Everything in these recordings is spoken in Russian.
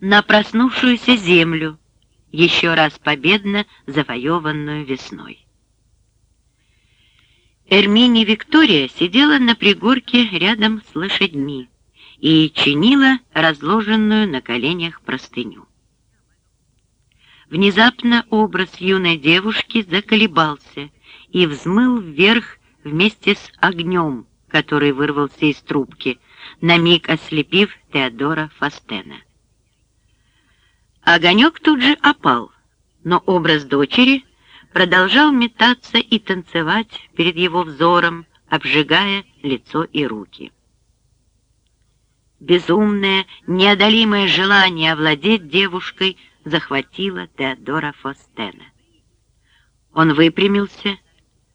на проснувшуюся землю, еще раз победно завоеванную весной. Эрмини Виктория сидела на пригорке рядом с лошадьми и чинила разложенную на коленях простыню. Внезапно образ юной девушки заколебался и взмыл вверх вместе с огнем, который вырвался из трубки, на миг ослепив Теодора Фастена. Огонек тут же опал, но образ дочери продолжал метаться и танцевать перед его взором, обжигая лицо и руки. Безумное, неодолимое желание овладеть девушкой захватило Теодора Фостена. Он выпрямился,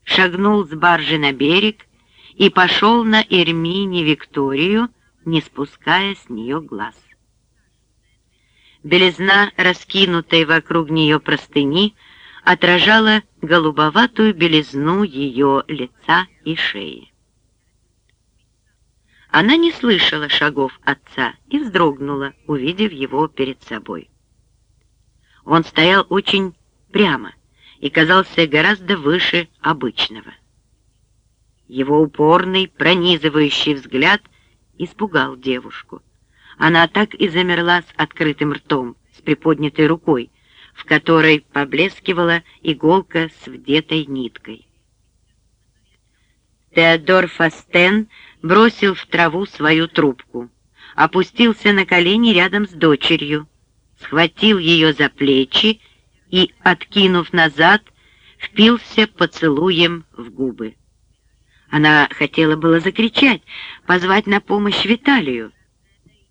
шагнул с баржи на берег и пошел на Эрмине Викторию, не спуская с нее глаз. Белизна, раскинутой вокруг нее простыни, отражала голубоватую белизну ее лица и шеи. Она не слышала шагов отца и вздрогнула, увидев его перед собой. Он стоял очень прямо и казался гораздо выше обычного. Его упорный, пронизывающий взгляд испугал девушку. Она так и замерла с открытым ртом, с приподнятой рукой, в которой поблескивала иголка с вдетой ниткой. Теодор Фастен бросил в траву свою трубку, опустился на колени рядом с дочерью, схватил ее за плечи и, откинув назад, впился поцелуем в губы. Она хотела было закричать, позвать на помощь Виталию,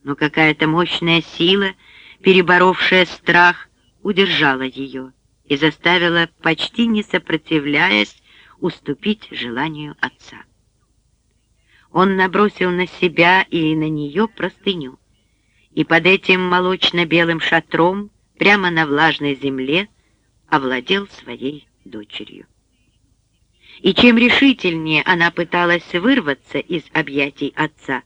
но какая-то мощная сила, переборовшая страх, удержала ее и заставила, почти не сопротивляясь, уступить желанию отца. Он набросил на себя и на нее простыню, и под этим молочно-белым шатром, прямо на влажной земле, овладел своей дочерью и чем решительнее она пыталась вырваться из объятий отца,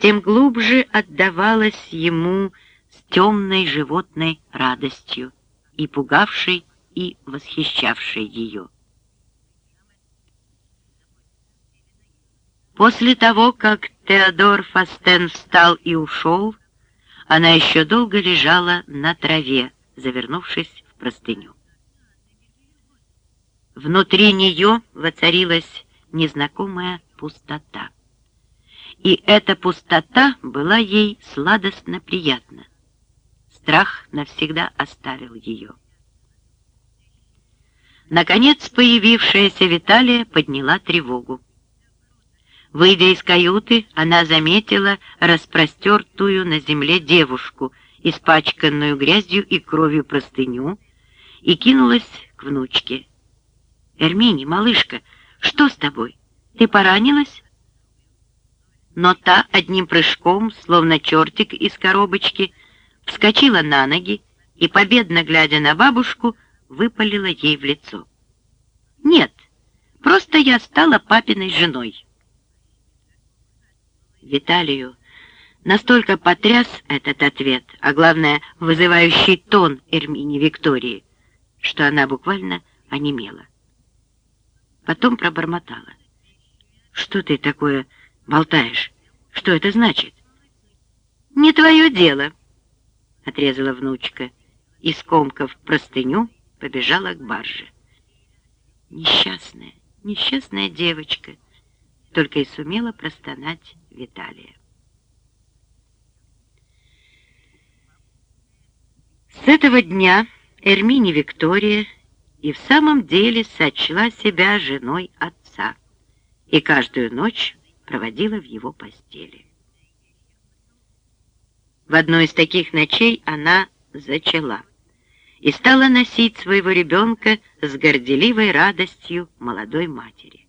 тем глубже отдавалась ему с темной животной радостью, и пугавшей, и восхищавшей ее. После того, как Теодор Фастен встал и ушел, она еще долго лежала на траве, завернувшись в простыню. Внутри нее воцарилась незнакомая пустота. И эта пустота была ей сладостно приятна. Страх навсегда оставил ее. Наконец появившаяся Виталия подняла тревогу. Выйдя из каюты, она заметила распростертую на земле девушку, испачканную грязью и кровью простыню, и кинулась к внучке. «Эрмини, малышка, что с тобой? Ты поранилась?» Но та одним прыжком, словно чертик из коробочки, вскочила на ноги и, победно глядя на бабушку, выпалила ей в лицо. «Нет, просто я стала папиной женой». Виталию настолько потряс этот ответ, а главное, вызывающий тон Эрмини Виктории, что она буквально онемела. Потом пробормотала. «Что ты такое болтаешь? Что это значит?» «Не твое дело», — отрезала внучка и, скомкав простыню, побежала к барже. Несчастная, несчастная девочка, только и сумела простонать Виталия. С этого дня Эрмини Виктория и в самом деле сочла себя женой отца и каждую ночь проводила в его постели. В одной из таких ночей она зачала и стала носить своего ребенка с горделивой радостью молодой матери.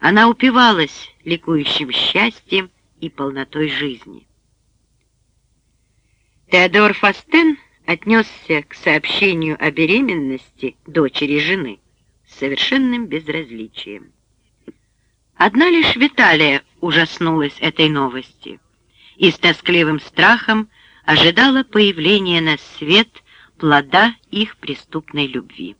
Она упивалась ликующим счастьем и полнотой жизни. Теодор Фастен отнесся к сообщению о беременности дочери жены с совершенным безразличием. Одна лишь Виталия ужаснулась этой новости и с тоскливым страхом ожидала появления на свет плода их преступной любви.